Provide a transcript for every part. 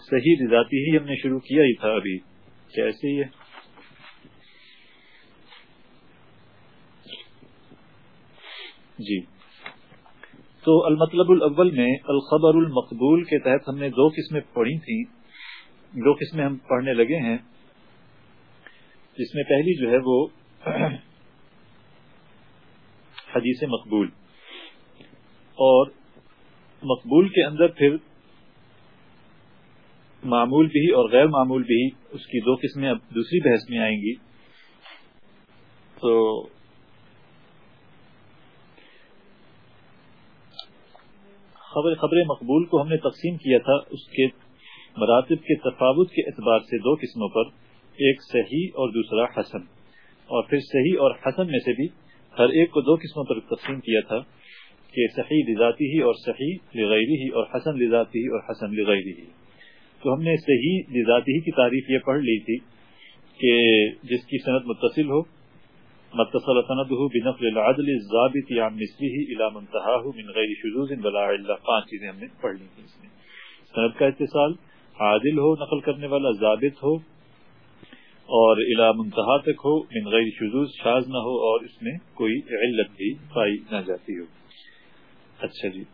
صحیح ذاتی ہی ہم نے شروع کیا ہی تھا ابھی۔ کیسے ہی ہے جی۔ تو المطلب الاول میں الخبر المقبول کے تحت ہم نے دو قسمیں پڑھی تھیں۔ دو قسمیں ہم پڑھنے لگے ہیں۔ جس میں پہلی جو ہے وہ حدیث مقبول۔ اور مقبول کے اندر پھر معمول بھی اور غیر معمول بھی اس کی دو قسمیں اب دوسری بحث میں آئیں گی۔ تو خبر خبر مقبول کو ہم نے تقسیم کیا تھا اس کے مراتب کے تفاوت کے اعتبار سے دو قسموں پر، ایک صحیح اور دوسرا حسن۔ اور پھر صحیح اور حسن میں سے بھی ہر ایک کو دو قسموں پر تقسیم کیا تھا کہ صحیح لذاتی ہی اور صحیح لغیری ہی اور حسن لذاتی ہی اور حسن لغیری ہی۔ تو ہم نے صحیح لذاتی کی تعریف یہ پڑھ لی تھی کہ جس کی صنعت متصل ہو، متصل سنده بنقل العدل ضابط الضابط عن مثله الى منتهاه من غیر شذوذ ولا عله پانچ چیزیں ہم نے پڑھ لی تھی اس میں۔ سند کا اتصال، عادل ہو، نقل کرنے والا ضابط ہو، اور الى منتہا تک ہو، من غیر شذوذ، شاذ نہ ہو، اور اس میں کوئی علت بھی پائی نہ جاتی ہو۔ اچھا جی۔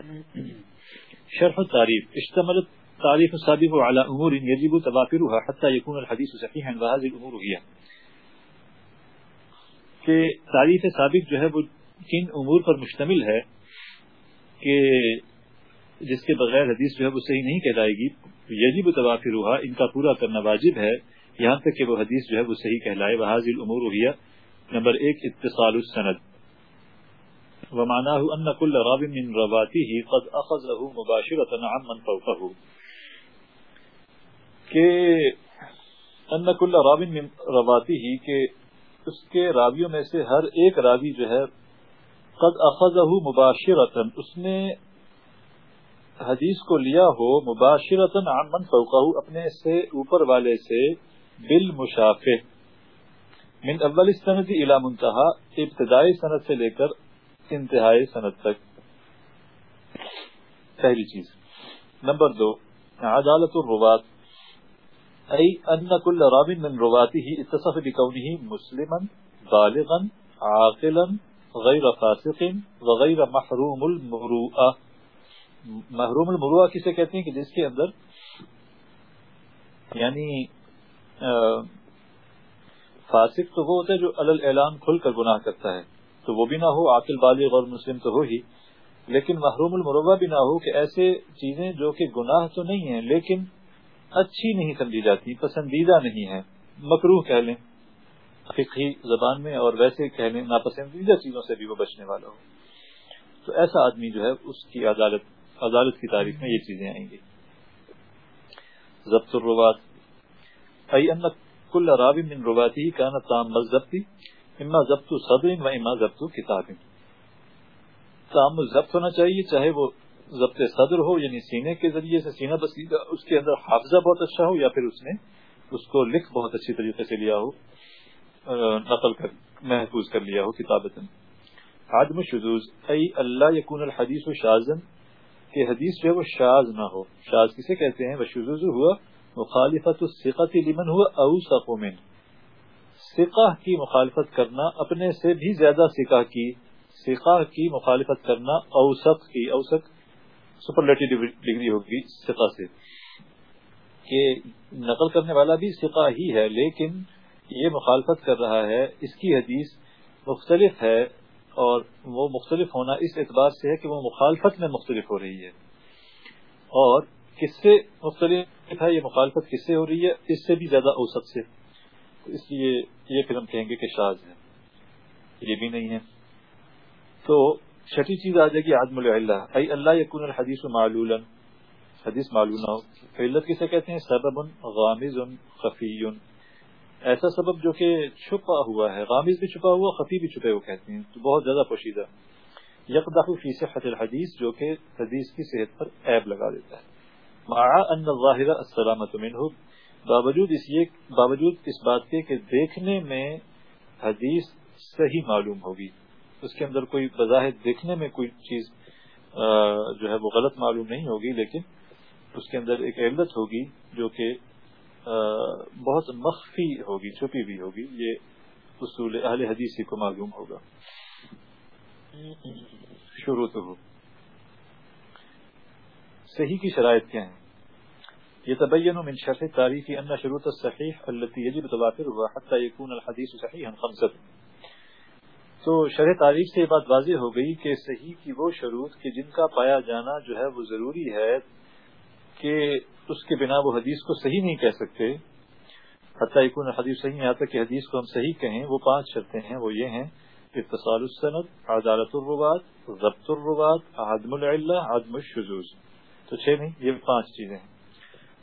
شرح تعریف. اشتملت تعریف السابق على امور يجب تبافرها حتى يكون الحديث صحيحا وهذه الامور هي. کہ تعریف سابق جو ہے وہ کن امور پر مشتمل ہے کہ جس کے بغیر حدیث جو ہے وہ صحیح نہیں کہلائے گی. یجب تبافر ان کا پورا کرنا واجب ہے. یہاں تک کہ وہ حدیث جو ہے وہ صحیح کہلائے. وہ حاضل امور ہویا نمبر ایک، اتصال السند. ومعناه ان كل راو من رواته قد اخذه مباشره عن من فوقه. کہ ان كل راو من رواته کہ اس کے راویوں میں سے ہر ایک راوی جو ہے قد اخذہ مباشرتا اس نے حدیث کو لیا ہو مباشرتا عمن فوقہ اپنے سے اوپر والے سے بالمشافہ. من اول السند الى منتہا، ابتدائی سند سے لے کر انتہائی سند تک۔ پہلی چیز۔ نمبر دو، عدالت الروات ای ان کل راو من رواته اتصف بکونه مسلما، بالغا، عاقلا، غیر فاسق وغیر محروم المروءہ محروم المروءہ کسے کہتے ہیں کہ جس کے اندر یعنی فاسق تو وہ ہوتا ہے جو علل اعلان کھل کر گناہ کرتا ہے۔ تو وہ بھی نہ ہو، عاقل، بالغ اور مسلم تو ہو ہی۔ لیکن محروم المروہ بھی نہ ہو کہ ایسے چیزیں جو کہ گناہ تو نہیں ہیں، لیکن اچھی نہیں سمجھی جاتی، پسندیدہ نہیں ہے مکروح کہہ لیں۔ فقہی زبان میں اور ویسے کہہ لیں، ناپسندیدہ چیزوں سے بھی وہ بچنے والا ہو۔ تو ایسا آدمی جو ہے، اس کی عدالت عدالت کی تاریخ میں یہ چیزیں آئیں گی۔ ضبط الروات ای ان کل رابی من رواتی کا نا تام ضبطی اما ضبط صدر و اما ضبط کتاب تام ضبط ہونا چاہیے، چاہے وہ ضبط صدر ہو یعنی سینے کے ذریعے سے سینہ بسیدہ، اس کے اندر حافظہ بہت اچھا ہو یا پھر اس نے اس کو لکھ بہت اچھی طریقے سے لیا ہو نقل کر، محفوظ کر لیا ہو کتابت عدم شذوز ای اللہ یکون الحدیث و شازن کہ حدیث جو ہے وہ شاز نہ ہو۔ شاز کسے کہتے ہیں؟ وہ شذوز ہوا مخالفت الثقت لمن ہوا اوسق من سقہ کی مخالفت کرنا، اپنے سے بھی زیادہ سقہ کی سقہ کی مخالفت کرنا اوسق کی اوسق سپرلیٹو ڈگری ہوگی سقہ سے۔ کہ نقل کرنے والا بھی سقہ ہی ہے، لیکن یہ مخالفت کر رہا ہے، اس کی حدیث مختلف ہے اور وہ مختلف ہونا اس اعتبار سے ہے کہ وہ مخالفت میں مختلف ہو رہی ہے۔ اور کس سے مختلف ہے، یہ مخالفت کس سے ہو رہی ہے؟ اس سے بھی زیادہ اوسط سے۔ اس لیے یہ پھر ہم کہیں گے کہ شاز ہے یہ بھی نہیں ہے تو چھٹی چیز آ جائے گی عدم اللہ ای اللہ یکون الحدیث معلولا حدیث معلوم نہ ہو۔ علت کسے کہتے ہیں؟ سبب غامز خفی ایسا سبب جو کہ چھپا ہوا ہے۔ غامز بھی چھپا ہوا، خفی بھی چھپے وہ کہتے ہیں۔ تو بہت زیادہ پوشیدہ۔ یکدخ فی صحت الحدیث جو کہ حدیث کی صحت پر عیب لگا دیتا ہے۔ مع ان الظاہر السلامت منہ۔ باوجود اس یہ باوجود اس بات کے کہ دیکھنے میں حدیث صحیح معلوم ہوگی، اس کے اندر کوئی بظاہر دیکھنے میں کوئی چیز جو ہے وہ غلط معلوم نہیں ہوگی، لیکن اس کے اندر ایک علت ہوگی جو کہ بہت مخفی ہوگی، چھپی بھی ہوگی، یہ اصول اہل حدیثی کو معلوم ہوگا۔ شروع تو ہو۔ صحیح کی شرائط کیا ہیں؟ یہ من شرح تاریخ ان شروط الصحیح التي يجب توافرها حتى يكون الحديث صحيحا خمسه تو شرح تعریف سے یہ بات واضح ہو گئی کہ صحیح کی وہ شروط کہ جن کا پایا جانا جو ہے وہ ضروری ہے کہ اس کے بنا وہ حدیث کو صحیح نہیں کہہ سکتے. حتیٰ یکون حدیث صحیح یہاں تک کہ حدیث کو ہم صحیح کہیں، وہ پانچ شرطیں ہیں، وہ یہ ہیں اتصال السند، عدالت الربات ضبط الربات عدم العلہ، عدم الشذوز تو چھ نہیں، یہ پانچ چیزیں ہیں۔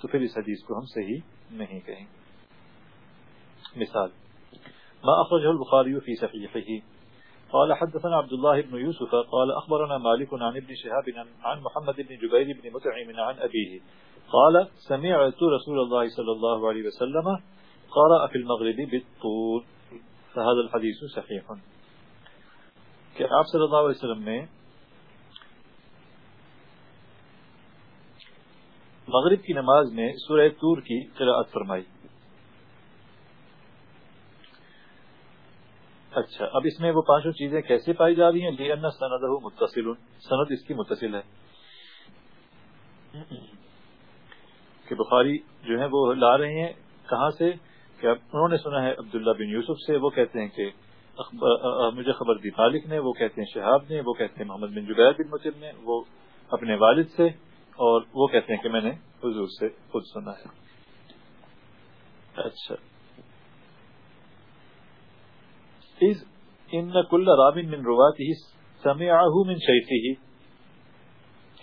تو پھر اس حدیث کو ہم صحیح نہیں کہیں مثال ما أخرجه البخاري في صحيحه؟ قال حدثنا عبد الله بن يوسف قال أخبرنا مالك عن ابن شهاب عن محمد بن جبير بن متعم عن أبيه. قال سمعت رسول الله صلى الله عليه وسلم قرأ في المغرب بالطول. فهذا الحديث صحيح. کہ آپ صلی اللہ علیہ وسلم نے مغرب کی نماز میں سورہ تور کی قراءت فرمائی۔ اچھا اب اس میں وہ پانچوں چیزیں کیسے پائی جا رہی ہیں؟ لین سند متصل۔ سند اس کی متصل ہے۔ کہ بخاری جو ہے وہ لا رہے ہیں، کہاں سے؟ کہ انہوں نے سنا ہے عبداللہ بن یوسف سے، وہ کہتے ہیں کہ مجھے خبر دی مالک نے، وہ کہتے ہیں شہاب نے، وہ کہتے ہیں محمد بن جبیر بن مطلب نے، وہ اپنے والد سے اور وہ کہتے ہیں کہ میں نے حضور سے خود سنا ہے۔ اچھا۔ ان کل رابن من روات ہی من شیخی ہی۔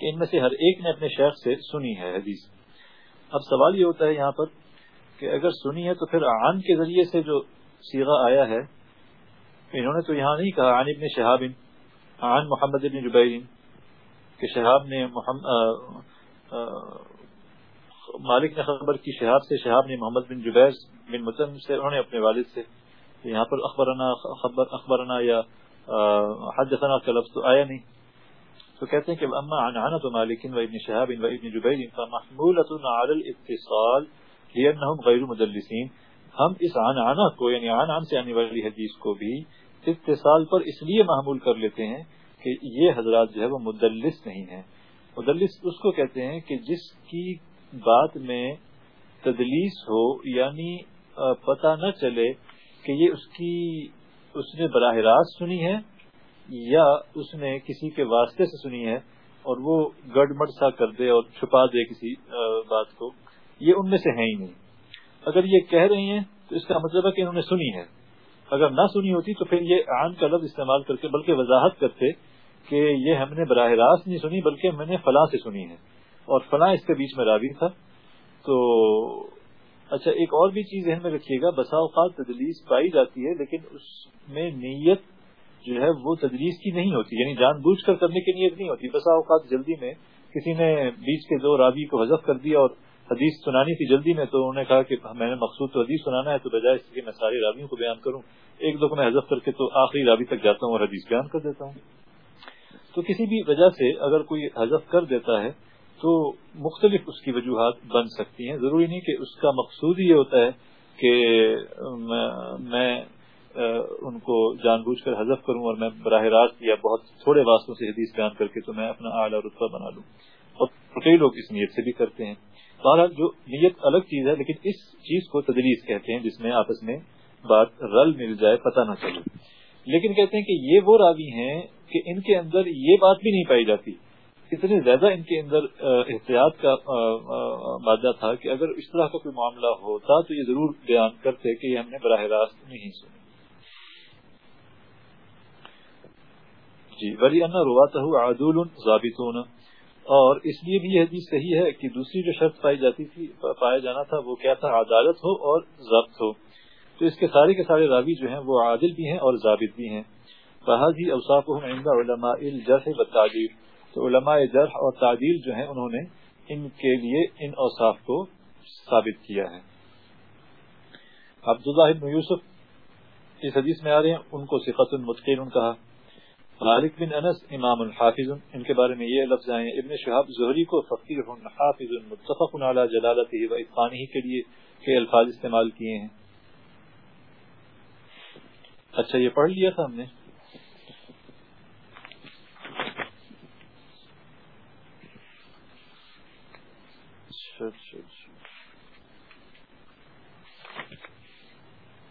ان میں سے ہر ایک نے اپنے شیخ سے سنی ہے حدیث۔ اب سوال یہ ہوتا ہے یہاں پر کہ اگر سنی ہے تو پھر عن کے ذریعے سے جو سیغہ آیا ہے، انہوں نے تو یہاں نہیں کہا، عن ابن شہاب، عن محمد ابن جبیر، کہ شہاب نے محمد، آ آ، مالک نے خبر کی، شہاب سے، شہاب نے محمد بن جبیر بن متن سے، انہوں نے اپنے والد سے یہاں پر اخبرنا، خبر، اخبرنا یا حدثنا کا لفظ تو آیا نہیں۔ تو کہتے ہیں کہ اما عنعنت مالک و ابن شہاب و ابن جبیر فمحمولت على الاتصال لانهم غیر مدلسین ہم اس عنعنہ کو یعنی عنعن سے آنے والی حدیث کو بھی اتصال پر اس لیے محمول کر لیتے ہیں کہ یہ حضرات جو ہے وہ مدلس نہیں ہیں۔ مدلس اس کو کہتے ہیں کہ جس کی بات میں تدلیس ہو یعنی پتہ نہ چلے کہ یہ اس کی، اس نے براہ راست سنی ہے یا اس نے کسی کے واسطے سے سنی ہے اور وہ گڑ مڑ سا کر دے اور چھپا دے کسی بات کو۔ یہ ان میں سے ہے ہی نہیں۔ اگر یہ کہہ رہی ہیں تو اس کا مطلب ہے کہ انہوں نے سنی ہے۔ اگر نہ سنی ہوتی تو پھر یہ عام کا لفظ استعمال کر کے بلکہ وضاحت کرتے کہ یہ ہم نے براہ راست نہیں سنی بلکہ میں نے فلاں سے سنی ہے۔ اور فلاں اس کے بیچ میں راوی تھا۔ تو اچھا ایک اور بھی چیز ذہن میں رکھیے گا۔ بسا اوقات تدلیس پائی جاتی ہے لیکن اس میں نیت جو ہے وہ تدلیس کی نہیں ہوتی یعنی جان بوجھ کر کرنے کی نیت نہیں ہوتی۔ بسا اوقات جلدی میں کسی نے بیچ کے دو راوی کو حذف کر دیا اور حدیث سنانی تھی جلدی میں تو انہوں نے کہا کہ میں نے مقصود تو حدیث سنانا ہے تو بجائے اس کے میں سارے راویوں کو بیان کروں۔ ایک دو کو میں حذف کر کے تو آخری راوی تک جاتا ہوں اور حدیث بیان کر دیتا ہوں۔ تو کسی بھی وجہ سے اگر کوئی حذف کر دیتا ہے تو مختلف اس کی وجوہات بن سکتی ہیں۔ ضروری نہیں کہ اس کا مقصود یہ ہوتا ہے کہ میں ان کو جان بوجھ کر حذف کروں اور میں براہ راست یا بہت تھوڑے واسطوں سے حدیث بیان کر کے تو میں اپنا اعلیٰ رتبہ بنا لوں۔ اور کئی لوگ اس نیت سے بھی کرتے ہیں۔ بہرحال جو نیت الگ چیز ہے، لیکن اس چیز کو تدریس کہتے ہیں، جس میں آپس میں بات رل مل جائے، پتہ نہ چلے۔ لیکن کہتے ہیں کہ یہ وہ راوی ہیں کہ ان کے اندر یہ بات بھی نہیں پائی جاتی۔ اتنے زیادہ ان کے اندر احتیاط کا مادہ تھا کہ اگر اس طرح کا کوئی معاملہ ہوتا تو یہ ضرور بیان کرتے کہ یہ ہم نے براہ راست نہیں سنی جی ولی انا رواتا عدول ضابطون اور اس لیے بھی یہ حدیث صحیح ہے کہ دوسری جو شرط پائی جاتی تھی، پایا جانا تھا، وہ کیا تھا؟ عدالت ہو اور ضبط ہو۔ تو اس کے سارے کے سارے راوی جو ہیں، وہ عادل بھی ہیں اور ضابط بھی ہیں۔ فہذی اوصافهم عند علماء الجرح والتعدیل تو علماء جرح اور تعدیل جو ہیں، انہوں نے ان کے لیے ان اوصاف کو ثابت کیا ہے۔ عبداللہ بن یوسف، اس حدیث میں آ رہے ہیں، ان کو سقت المتقین کہا۔ مالک بن انس امام الحافظ، ان کے بارے میں یہ لفظ آئے، ابن شہاب زہری کو فقیر حافظ متفق علی جلالته و اتقانه کے لیے کئی الفاظ استعمال کیے ہیں۔ اچھا یہ پڑھ لیا تھا ہم نے۔ اچھا، اچھا، اچھا۔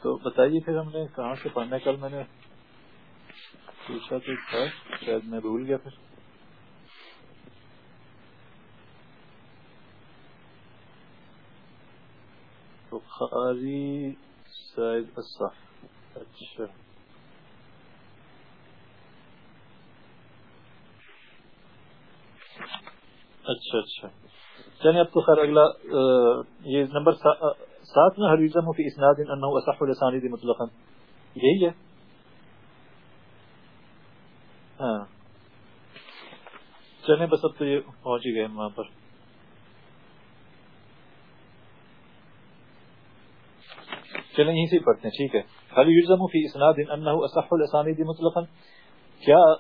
تو بتائیے پھر ہم نے کہاں سے پڑھنا کل میں نے پوچھا تو تھا، شاید میں بھول گیا پھر۔ بخاری سید الصح اچھا۔ اچھا اچھا۔ چلیں اب تو خیر اگلا یہ نمبر سات میں حریزم فی اسناد انہو اصح الاسانید مطلقا۔ یہی ہے۔ ہاں۔ چلیں بس اب تو یہ پہنچ ہی گئے وہاں پر۔ چلیں یہیں سے پڑھتے ہیں، ٹھیک ہے۔ حل یلزم فی اسناد انه اصح الاسانید مطلقا۔ کیا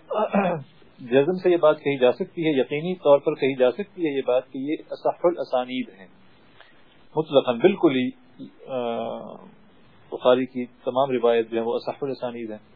جزم سے یہ بات کہی جا سکتی ہے؟ یقینی طور پر کہی جا سکتی ہے یہ بات کہ یہ اصح الاسانید ہیں۔ مطلقا بالکل ہی بخاری کی تمام روایت جو ہے وہ اصح الاسانید ہیں۔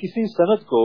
کسی سند کو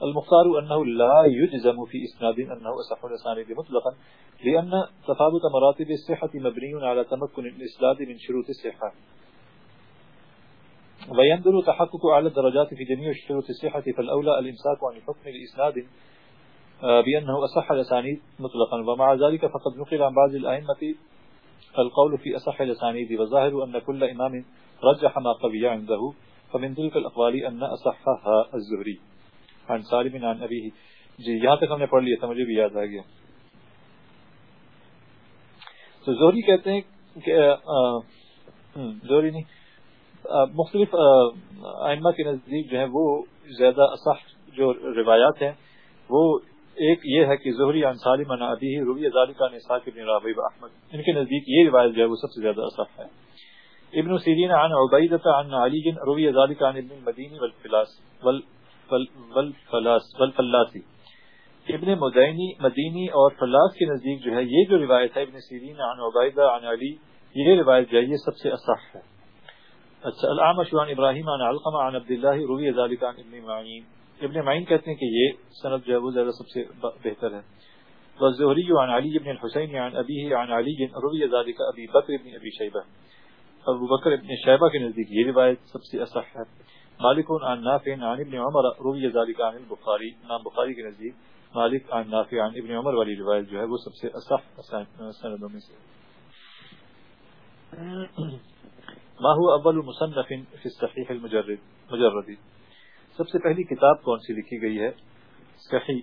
المختار أنه لا يجزم في إسناد أنه أصح الاسانید مطلقا لأن تفاوت مراتب الصحة مبني على تمكن الإسناد من شروط الصحة ويندر تحقق أعلى الدرجات في جميع شروط الصحة فالأولى الإمساك عن حكم الإسناد بانه اصح الاسانید مطلقا. ومع ذلك فقد نقل عن بعض الائمه القول في اصح الاسانید وظاهر ان كل امام رجح ما قوي عنده. فمن تلك الاقوال ان اصحها الزهري. عن سالم، عن ابيه جی یہاں تک ہم نے پڑھ لیا تھا، مجھے بھی یاد آ گیا. تو زہری کہتے ہیں کہ زہری نہیں. مختلف ائمہ کے نزدیک جو ہے وہ زیادہ اصح جو روایات ہیں، وہ ایک یہ ہے کہ زہری عن سالم عن ابيه روی ذالک عن اسحاق بن راوی احمد، ان کے نزدیک یہ روایت جو ہے وہ سب سے زیادہ اصح ہے۔ ابن سیرین عن عبیدہ عن علی روی ذالک عن ابن المدینی والفلاس والفلاس والفلاسی ابن مدینی مدینی اور فلاس کے نزدیک جو ہے یہ جو روایت ہے ابن سیرین عن عبیدہ عن علی، یہ روایت جو ہے یہ سب سے اصح ہے۔ اچھا العامش عن ابراہیم عن علقمہ عن عبداللہ روی ذالک عن ابن معین۔ ابن معین کہتے ہیں کہ یہ سند جو ہے وہ زیادہ سب سے بہتر ہے۔ والزہری عن علی ابن الحسین عن ابیہ عن علی روی ذالک ابی بکر ابن ابی شیبہ۔ ابو بکر ابن شیبہ کے نزدیک یہ روایت سب سے اصح ہے۔ مالک عن نافع عن ابن عمر روی ذالک عن البخاری۔ امام بخاری کے نزدیک مالک عن نافع عن ابن عمر والی روایت جو ہے وہ سب سے اصح سندوں میں سے۔ ما هو اول مصنف فی الصحیح المجرد مجردی؟ سب سے پہلی کتاب کون سی لکھی گئی ہے؟ صحیح،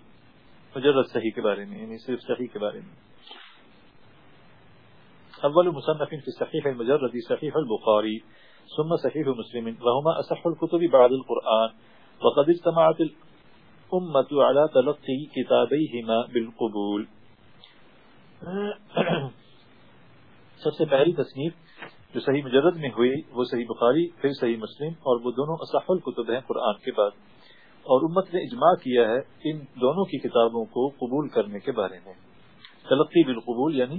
مجرد صحیح کے بارے میں یعنی صرف صحیح کے بارے میں۔ اول مصنف في صحيح المجرد صحيح البخاري ثم صحيح مسلم، وهما اصح الكتب بعد القرآن، وقد اجتمعت الامة على تلقي كتابيهما بالقبول۔ سب سے پہلی تصنیف جو صحیح مجرد میں ہوئی، وہ صحیح بخاری، پھر صحیح مسلم، اور وہ دونوں اصح الکتب ہیں قرآن کے بعد۔ اور امت نے اجماع کیا ہے ان دونوں کی کتابوں کو قبول کرنے کے بارے میں۔ تلقی بالقبول یعنی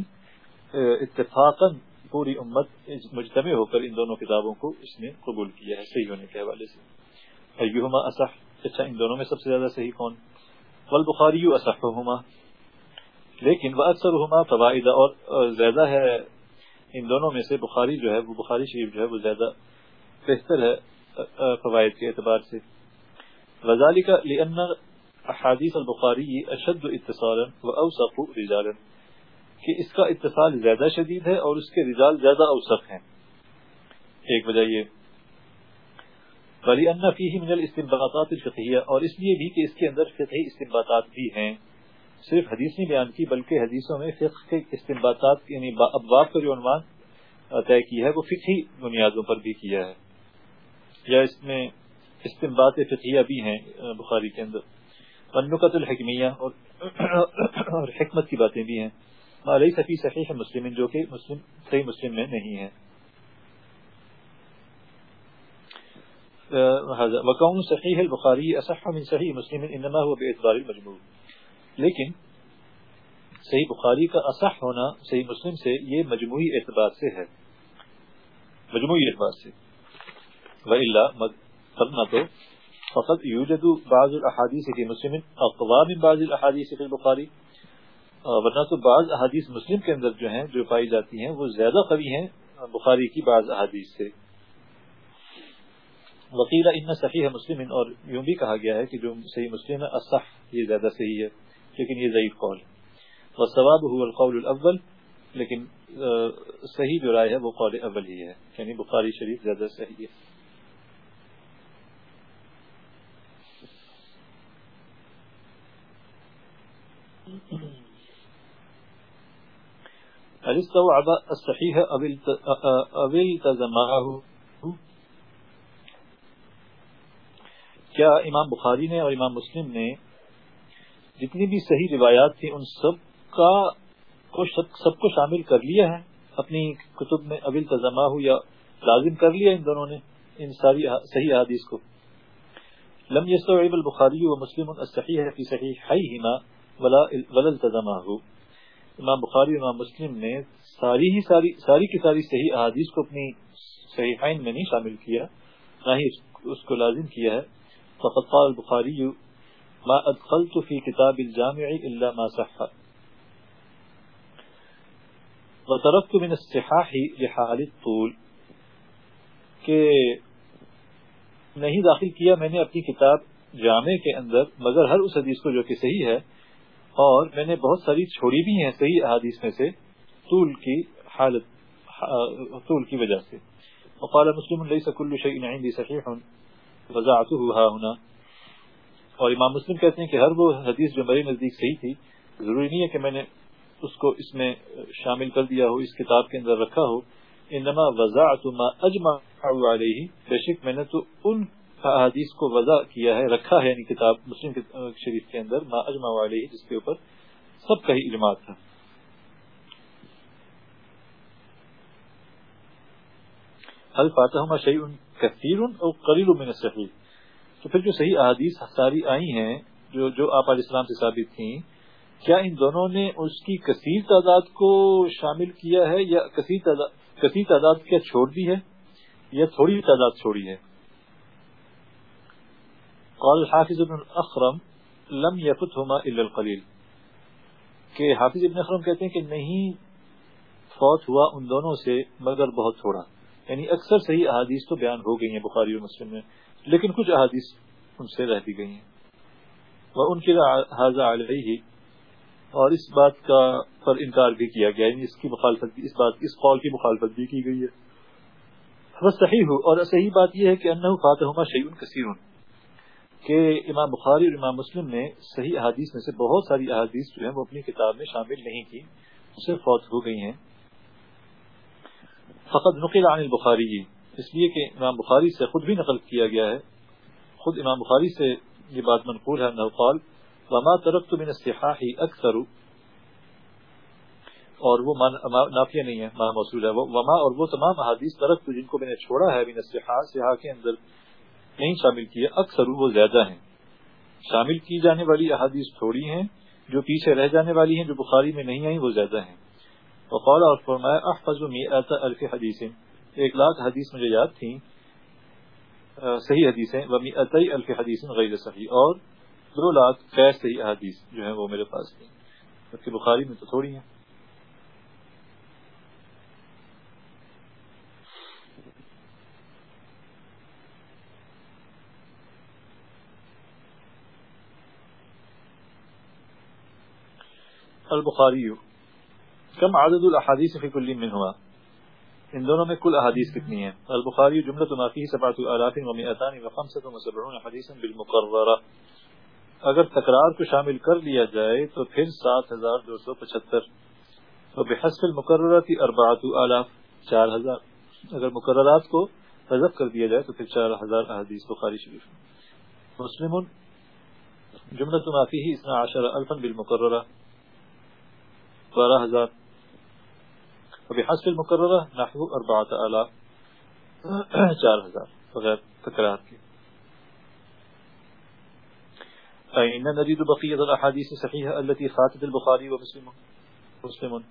اتفاقا پوری امت مجتمع ہو کر ان دونوں کتابوں کو اس نے قبول کیا ہے، صحیح ہونے کے حوالے سے۔ ایہما اصح اچھا ان دونوں میں سب سے زیادہ صحیح کون؟ والبخاری اصحہما۔ لیکن وہ اکثر ہما فوائد اور زیادہ ہے ان دونوں میں سے بخاری جو ہے، وہ بخاری شریف جو ہے، وہ زیادہ بہتر ہے فوائد کے اعتبار سے۔ وذالک لان احادیث البخاری اشد اتصالا واوثق رجالا۔ کہ اس کا اتصال زیادہ شدید ہے اور اس کے رجال زیادہ اوسط ہیں۔ ایک وجہ یہ۔ ولی ان فیہ من الاستنباطات الفقہیہ اور اس لیے بھی کہ اس کے اندر فقہی استنباطات بھی ہیں۔ صرف حدیث نہیں بیان کی، بلکہ حدیثوں میں فقہ کے استنباطات یعنی ابواب کا جو عنوان طے کی ہے، وہ فقہی بنیادوں پر بھی کیا ہے۔ یا اس میں استنباط فقہیہ بھی ہیں بخاری کے اندر۔ منقط الحکمیہ، اور اور حکمت کی باتیں بھی ہیں۔ علیہ صفی صحیح مسلم، جو کہ مسلم، صحیح مسلم میں نہیں ہے۔ وقون صحیح البخاری، اصح من صحیح مسلم، انما هو باعتبار المجموع۔ لیکن صحیح بخاری کا اصح ہونا صحیح مسلم سے یہ مجموعی اعتبار سے ہے۔ مجموعی اعتبار سے۔ وَإِلَّا فرنا تو فقط یوجد بعض الاحادیث کی مسلم اقوا من بعض الاحادیث فی البخاری ورنہ تو بعض احادیث مسلم کے اندر جو ہیں، جو پائی جاتی ہیں، وہ زیادہ قوی ہیں بخاری کی بعض احادیث سے۔ وکیلا ان صحیح مسلم اور یوں بھی کہا گیا ہے کہ جو صحیح مسلم ہے، اصح یہ زیادہ صحیح ہے۔ لیکن یہ ضعیف قول وہ ثواب هو القول الاول لیکن صحیح جو رائے ہے وہ قول اول ہی ہے۔ یعنی بخاری شریف زیادہ صحیح ہے۔ الاستوعب الصحيح أبل تزمعه کیا امام بخاری نے اور امام مسلم نے جتنی بھی صحیح روایات تھی ان سب کا سب کو شامل کر لیا ہے۔ اپنی کتب میں ابل تزما ہو یا لازم کر لیا ان دونوں نے ان ساری صحیح حادیث کو۔ لم يستوعب البخاری و مسلم الصحیح فی صحیحیہما ولا ولا التزما ہو امام بخاری امام مسلم نے ساری ہی ساری ساری کی ساری صحیح احادیث کو اپنی صحیحین میں نہیں شامل کیا، نہ ہی اس کو لازم کیا ہے۔ فقد قال البخاري ما ادخلت في كتاب الجامع الا ما صح. وتركت من الصحاح لحال الطول کہ نہیں داخل کیا میں نے اپنی کتاب جامع کے اندر، مگر ہر اس حدیث کو جو کہ صحیح ہے، اور میں نے بہت ساری چھوڑی بھی ہیں صحیح احادیث میں سے طول کی حالت، طول کی وجہ سے۔ وقال مسلم ليس كل شيء عندي صحيح ہونا اور امام مسلم کہتے ہیں کہ ہر وہ حدیث جو میرے نزدیک صحیح تھی، ضروری نہیں ہے کہ میں نے اس کو اس میں شامل کر دیا ہو، اس کتاب کے اندر رکھا ہو۔ انما وضاحت ما اجمع علیہ، بے شک میں نے تو ان حدیث کو وضع کیا ہے، رکھا ہے یعنی کتاب مسلم شریف کے اندر، ما اجمع علیہ، جس کے اوپر سب کا ہی اجماع تھا۔ الفاتحہ شیء کثیر او قلیل من الصحیح تو پھر جو صحیح احادیث ساری آئی ہیں، جو جو آپ علیہ السلام سے ثابت تھیں، کیا ان دونوں نے اس کی کثیر تعداد کو شامل کیا ہے یا کثیر تعداد کثیر تعداد کیا چھوڑ دی ہے یا تھوڑی تعداد چھوڑی ہے؟ قال حافظ ابن اخرم لم يفتهما الا القليل کہ حافظ ابن اخرم کہتے ہیں کہ نہیں فوت ہوا ان دونوں سے، مگر بہت تھوڑا۔ یعنی اکثر صحیح احادیث تو بیان ہو گئی ہیں بخاری اور مسلم میں۔ لیکن کچھ احادیث ان سے رہ بھی گئی ہیں۔ وہ ان کی حاضہ علیہ اور اس بات کا پر انکار بھی کیا گیا یعنی اس کی مخالفت بھی، اس بات، اس قول کی مخالفت بھی کی گئی ہے۔ بس صحیح ہو اور صحیح بات یہ ہے کہ انہو فاتحما شیون کثیر کہ امام بخاری اور امام مسلم نے صحیح احادیث میں سے بہت ساری احادیث جو ہیں وہ اپنی کتاب میں شامل نہیں کی، اسے فوت ہو گئی ہیں۔ فقط نقل عن البخاری اس لیے کہ امام بخاری سے خود بھی نقل کیا گیا ہے۔ خود امام بخاری سے یہ بات منقول ہے قال، وما ترکت من الصحاح اکثر اور وہ نافیہ نہیں ہے ماں موصول ہے۔ وما اور وہ تمام احادیث ترکت جن کو میں نے چھوڑا ہے، من الصحاح صحاح کے اندر نہیں شامل کیا اکثر وہ زیادہ ہیں۔ شامل کی جانے والی احادیث تھوڑی ہیں، جو پیچھے رہ جانے والی ہیں، جو بخاری میں نہیں آئی وہ زیادہ ہیں۔ وقال اور فرمایا احفظ مئات الف حدیث ایک لاکھ حدیث مجھے یاد تھی صحیح حدیثیں۔ ومئتی الف حدیثیں غیر صحیح۔ اور دو لاکھ غیر صحیح حدیث جو ہیں وہ میرے پاس تھی جبکہ بخاری میں تو تھوڑی ہیں۔ البخاری کم عدد الاحادیث فی کلی منہما۔ ان دونوں میں کل احادیث کتنی ہیں؟ البخاری جملۃ ما فیہ سبعۃ آلاف و مئتان و خمسۃ و سبعون حدیثا بالمقررہ۔ اگر تکرار کو شامل کر لیا جائے تو پھر سات ہزار دو سو پچہتر۔ تو بحسب المقررہ کی اربعۃ آلاف، چار ہزار۔ اگر مقررات کو حذف کر دیا جائے تو پھر چار ہزار احادیث بخاری شریف۔ مسلم جملة ما فيه اثنا عشر الفا بالمقررة بارہ ہزار۔ وبحسب المقررة نحو أربعة آلاف چار ہزار بغیر تکرار کے فإن نريد بقية الأحاديث الصحيحة التي فاتت البخاري ومسلم. مسلم.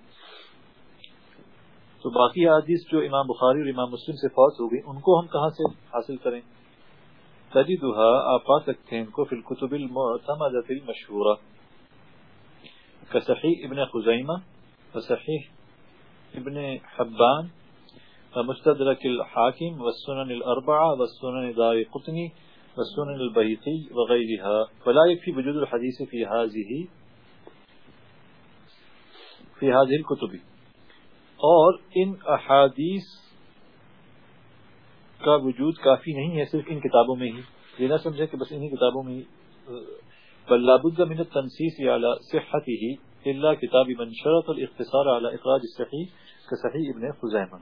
تو باقی حدیث جو امام بخاری اور امام مسلم سے فوت ہو گئی ان کو ہم کہاں سے حاصل کریں؟ تجدها آپ پا سکتے ہیں ان کو فی الكتب المعتمدة المشہورة كصحيح ابن خزیمہ وصحيح ابن حبان ومستدرك الحاكم والسنن الأربعة والسنن دار قطني والسنن البيقي وغيرها ولا يكفي وجود الحديث في هذه في هذه الكتب اور ان احادیث کا وجود کافی نہیں ہے، صرف ان کتابوں میں ہی. یہ نہ سمجھے کہ بس انہی کتابوں میں ہی، بل لابد من التنسیس على صحته الا کتاب من شرط الاختصار على اخراج الصحیح كصحیح ابن خزیمہ۔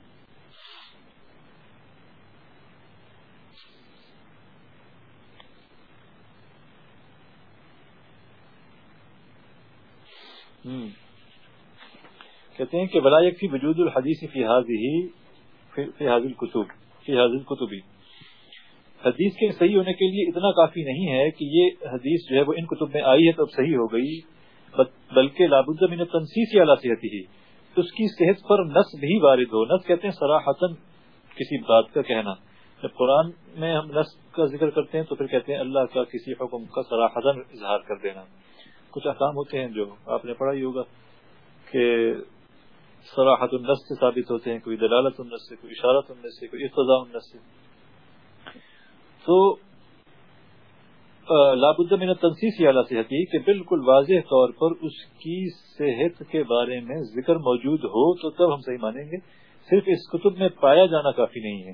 کہتے ہیں کہ بلا یکفی وجود الحدیث فی حاضی فی حاضل کتب فی حاضل کتبی حدیث کے صحیح ہونے کے لیے اتنا کافی نہیں ہے کہ یہ حدیث جو ہے وہ ان کتب میں آئی ہے تو اب صحیح ہو گئی۔ بلکہ لابد من تنسیسی اعلیٰ صحت ہی اس کی صحت پر نس بھی وارد ہو. نس کہتے ہیں سراحتن کسی بات کا کہنا. جب قرآن میں ہم نس کا ذکر کرتے ہیں تو پھر کہتے ہیں اللہ کا کسی حکم کا سراحتن اظہار کر دینا. کچھ احکام ہوتے ہیں جو آپ نے پڑھا ہی ہوگا کہ سراحت النس سے ثابت ہوتے ہیں، کوئی دلالت النس سے، کوئی اشارت النس سے، کوئی اقتضاء النس سے. تو لابد من تنسیسی اعلیٰ صحتی کہ بالکل واضح طور پر اس کی صحت کے بارے میں ذکر موجود ہو تو تب ہم صحیح مانیں گے۔ صرف اس کتب میں پایا جانا کافی نہیں ہے۔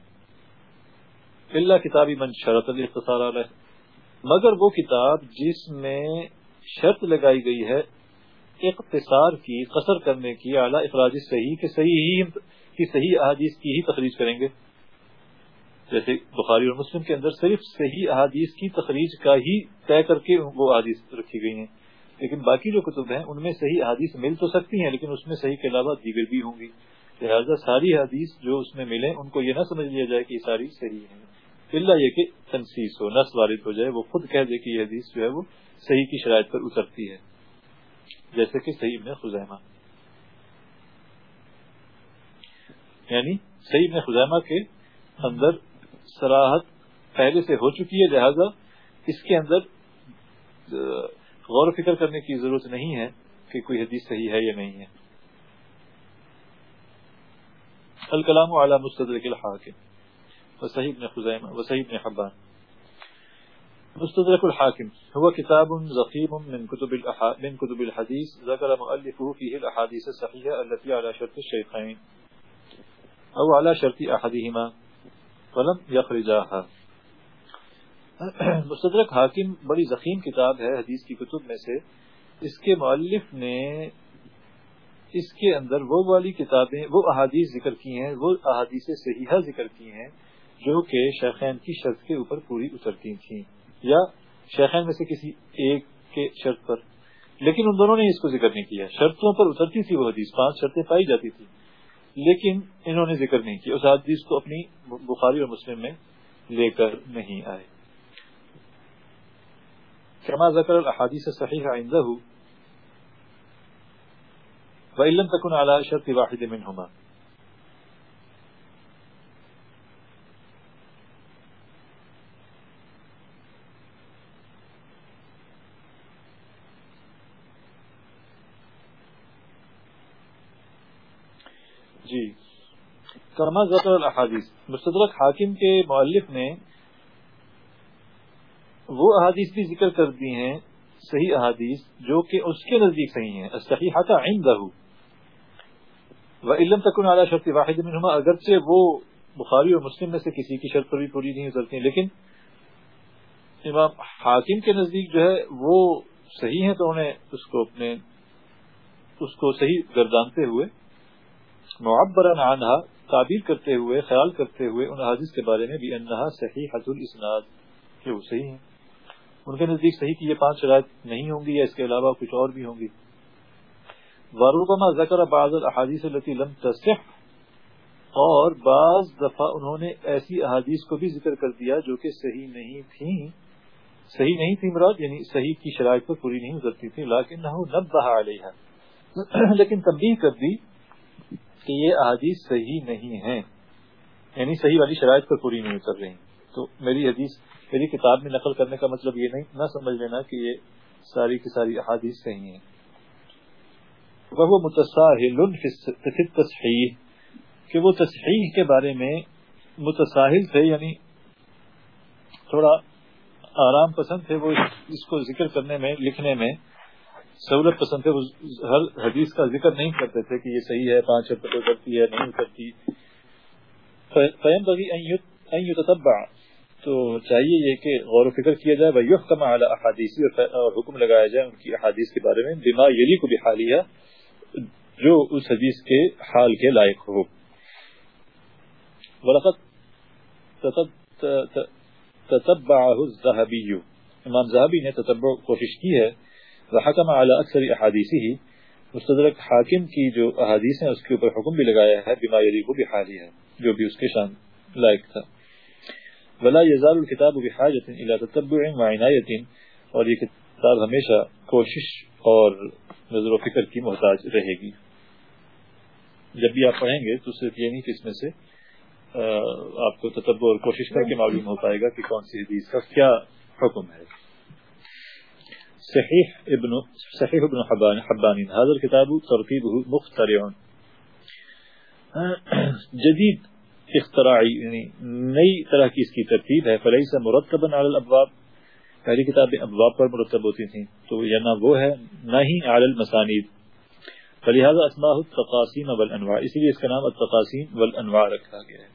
اللہ کتابی من شرط الاختصار علیہ۔ مگر وہ کتاب جس میں شرط لگائی گئی ہے اقتصار کی، قصر کرنے کی، اعلیٰ افراد صحیح کہ صحیح کی صحیح احادیث کی ہی تخریج کریں گے۔ جیسے بخاری اور مسلم کے اندر صرف صحیح احادیث کی تخریج کا ہی طے کر کے وہ احادیث رکھی گئی ہیں۔ لیکن باقی جو کتب ہیں، ان میں صحیح احادیث مل تو سکتی ہیں، لیکن اس میں صحیح کے علاوہ دیگر بھی ہوں گی۔ لہٰذا ساری حدیث جو اس میں ملیں، ان کو یہ نہ سمجھ لیا جائے کہ یہ ساری صحیح ہیں۔ اللہ یہ کہ تنسیس ہو نس وارد ہو جائے، وہ خود کہہ دے کہ یہ حدیث جو ہے وہ صحیح کی شرائط پر اترتی ہے۔ جیسے کہ صحیح ابن خزیمہ۔ یعنی صحیح ابن خزیمہ کے اندر سراحت پہلے سے ہو چکی ہے، لہذا اس کے اندر غور و فکر کرنے کی ضرورت نہیں ہے کہ کوئی حدیث صحیح ہے یا نہیں ہے۔ الکلام اعلیٰ مستدرک الحاکم وصحیح ابن خزیمہ وصحیح ابن حبان۔ مستدرك الحاكم هو كتاب زخيم من كتب من كتب الحديث ذكر مؤلفه فيه الأحاديث الصحيحة التي على شرط الشيخين أو على شرط أحدهما فلم يخرجاها مستدرک حاکم بڑی زخیم کتاب ہے حدیث کی کتب میں سے۔ اس کے مؤلف نے اس کے اندر وہ والی کتابیں، وہ احادیث ذکر کی ہیں، وہ احادیث صحیحہ ذکر کی ہیں جو کہ شیخین کی شرط کے اوپر پوری اترتی تھیں۔ یا شیخین میں سے کسی ایک کے شرط پر۔ لیکن ان دونوں نے اس کو ذکر نہیں کیا۔ شرطوں پر اترتی تھی وہ حدیث، پانچ شرطیں پائی جاتی تھی لیکن انہوں نے ذکر نہیں کیا، اس حدیث کو اپنی بخاری اور مسلم میں لے کر نہیں آئے۔ كما ذكر الاحاديث الصحيحه عنده وان لم تكن على شرط واحد منهما جی کرما ذکر الحادیث مستدرک حاکم کے مؤلف نے وہ احادیث بھی ذکر کر دی ہیں، صحیح احادیث، جو کہ اس کے نزدیک صحیح ہیں۔ صحیح عنده۔ وَإِلَّمْ تَكُنْ عَلَى شَرْطِ وَاحِدٍ مِنْهُمَا، اگرچہ وہ بخاری اور مسلم میں سے کسی کی شرط پر بھی پوری نہیں اترتی لیکن امام حاکم کے نزدیک جو ہے، وہ صحیح ہیں تو انہیں اس کو اپنے، اس کو صحیح گردانتے ہوئے۔ معبرا عنها۔ تعبیر کرتے ہوئے، خیال کرتے ہوئے ان حدیث کے بارے میں بھی انہا صحیح حض الاسناد کہ وہ صحیح ہیں۔ ان کے نزدیک صحیح کی یہ پانچ شرائط نہیں ہوں گی یا اس کے علاوہ کچھ اور بھی ہوں گی۔ واروبما ذکر بعض الحادیث التي لم تصح۔ اور بعض دفعہ انہوں نے ایسی احادیث کو بھی ذکر کر دیا جو کہ صحیح نہیں تھیں۔ صحیح نہیں تھی مراد یعنی صحیح کی شرائط پر پوری نہیں اترتی تھی لیکن نہ علیہ لیکن تنبیہ کر دی کہ یہ احادیث صحیح نہیں ہیں یعنی صحیح والی شرائط پر پوری نہیں اتر رہی۔ تو میری حدیث، میری کتاب میں نقل کرنے کا مطلب یہ نہیں، نہ سمجھ لینا کہ یہ ساری کی ساری احادیث صحیح ہیں۔ وہ متصاہل تصحیح کہ وہ تصحیح کے بارے میں متصاہل تھے یعنی تھوڑا آرام پسند تھے، وہ اس کو ذکر کرنے میں، لکھنے میں سہولت پسند تھے، وہ ہر حدیث کا ذکر نہیں کرتے تھے کہ یہ صحیح ہے، پانچ کرتی ہے، نہیں کرتی۔ فیم بگی تتبع تو چاہیے یہ کہ غور و فکر کیا جائے وہ کما احادیثی اور حکم لگایا جائے ان کی احادیث کے بارے میں، بما یلی کو بھی حالیہ جو اس حدیث کے حال کے لائق ہو۔ تتبعه الذهبي امام ذهبی نے تتبع کوشش کی ہے وحکم على اکثر احادیثه مستدرک حاکم کی جو احادیث ہیں، اس کے اوپر حکم بھی لگایا ہے، بما یلی کو بھی حالیہ جو بھی اس کے شان لائق تھا۔ ولا يزال الكتاب بحاجه الى تتبع وعنايه اور یہ کتاب ہمیشہ کوشش اور نظر و فکر کی محتاج رہے گی۔ جب بھی آپ پڑھیں گے، تو صرف یہ نہیں کہ اس میں سے آپ کو تتبع اور کوشش کر کے معلوم ہو پائے گا کہ کون سی حدیث کا کیا حکم ہے۔ صحیح ابن صحیح ابن حبان حبانی حاضر کتاب ترتیب مخترع جدید اختراعی یعنی نئی طرح کی اس کی ترتیب ہے۔ فلیس مرتبا علی الابواب۔ پہلی کتابیں ابواب پر مرتب ہوتی تھیں۔ تو یہ نہ وہ ہے، نہ ہی علی المسانید۔ فلہذا اسماء التقاسیم والانواع۔ اسی لیے اس کا نام التقاسیم والانواع رکھا گیا ہے۔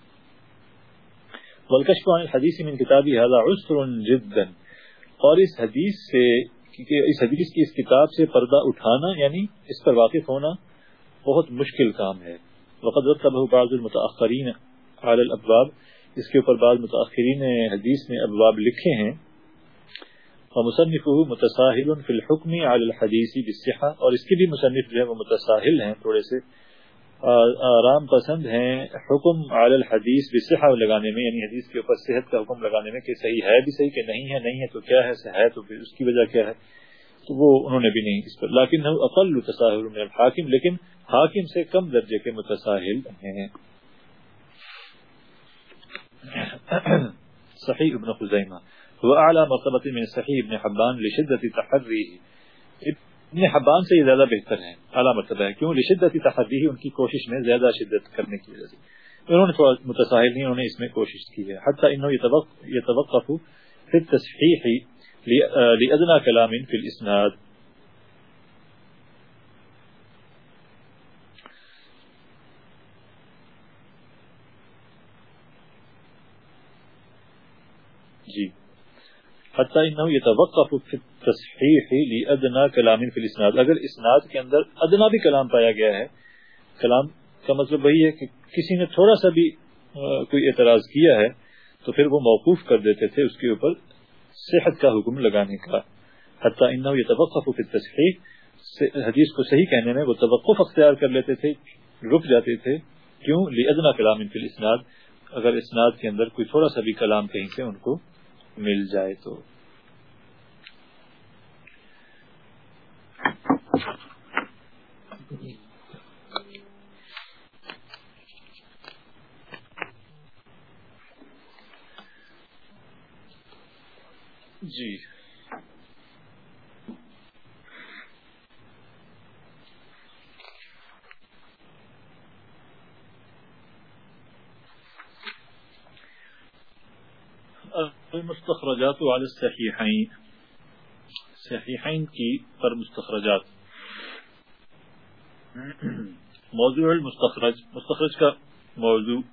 والکشف عن الحدیث من کتابی، هذا عسر جدا. اور اس حدیث سے اس حدیث کی اس کتاب سے پردہ اٹھانا یعنی اس پر واقف ہونا بہت مشکل کام ہے۔ وقد رتبه بعض المتاخرین علی الابواب۔ اس کے اوپر بعض متاخرین حدیث نے ابواب لکھے ہیں۔ ومصنفه متساہل فی الحکم علی الحدیث بالصحہ اور اس کے بھی مصنف جو ہے وہ متصاحل ہیں تھوڑے سے۔ آرام پسند ہیں، حکم علی الحدیث بھی بالصحہ لگانے میں یعنی حدیث کے اوپر صحت کا حکم لگانے میں کہ صحیح ہے بھی صحیح کہ نہیں ہے نہیں ہے تو کیا ہے ہے تو اس کی وجہ کیا ہے؟ تو وہ انہوں نے بھی نہیں اس پر، لیکن اقل تساہل من الحاکم، لیکن حاکم سے کم درجے کے متساہل ہیں۔ صحیح ابن خزیمہ۔ هو اعلى مرتبه من صحیح ابن حبان لشدت تحریه۔ ان حبان سے یہ زیادہ بہتر ہیں اعلی مرتبہ ہے کیوں لشدت تحدی ان کی کوشش میں زیادہ شدت کرنے کی وجہ سے انہوں نے تو متساہل نہیں انہوں نے اس میں کوشش کی ہے حتی انہوں یتوقفو فی التصحیح لی آه، ادنا کلام فی الإسناد. جی حتی انہوں یتوقفو فی انہو لی ادنا کلام فی الاسناد۔ اگر اسناد کے اندر ادنا بھی کلام پایا گیا ہے، کلام کا مطلب وہی ہے کہ کسی نے تھوڑا سا بھی کوئی اعتراض کیا ہے، تو پھر وہ موقوف کر دیتے تھے اس کے اوپر صحت کا حکم لگانے کا۔ حتیٰ انہو یتوقف فی التصحیح حدیث کو صحیح کہنے میں وہ توقف اختیار کر لیتے تھے، رک جاتے تھے۔ کیوں؟ لی ادنا کلام فی الاسناد۔ اگر اسناد کے اندر کوئی تھوڑا سا بھی کلام کہیں سے ان کو مل جائے تو۔ جی. المستخرجات على الصحيحين. صحیحین کی پر مستخرجات. موضوع المستخرج. مستخرج کا موضوع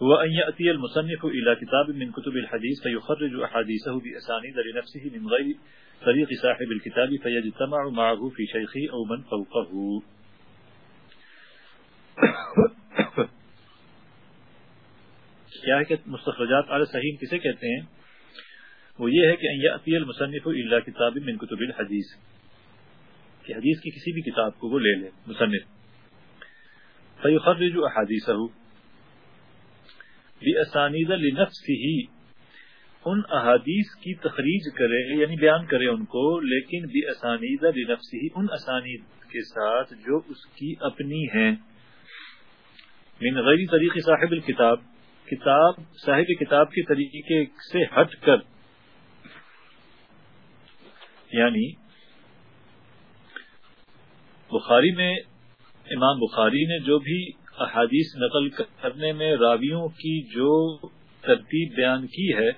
هو أن يأتي المصنف إلى كتاب من كتب الحديث فيخرج أحاديثه بأسانيد لنفسه من غير طريق صاحب الكتاب فيجتمع معه في شيخه أو من فوقه. کیا ہے کہ مستخرجات علی صحیح کسے کہتے ہیں وہ یہ ہے کہ المصنف اللہ کتاب من کتب الحدیث کہ حدیث کی کسی بھی کتاب کو وہ لے لے، مصنف۔ فیخرج احادیثہ باسانید لنفسه ان احادیث کی تخریج کرے یعنی بیان کرے ان کو، لیکن بھی اسانید لنفسه ان اسانید کے ساتھ جو اس کی اپنی ہیں۔ من غیر طریق صاحب الکتاب، کتاب، صاحب کتاب کے طریقے سے ہٹ کر یعنی بخاری میں امام بخاری نے جو بھی احادیث نقل کرنے میں راویوں کی جو ترتیب بیان کی ہے،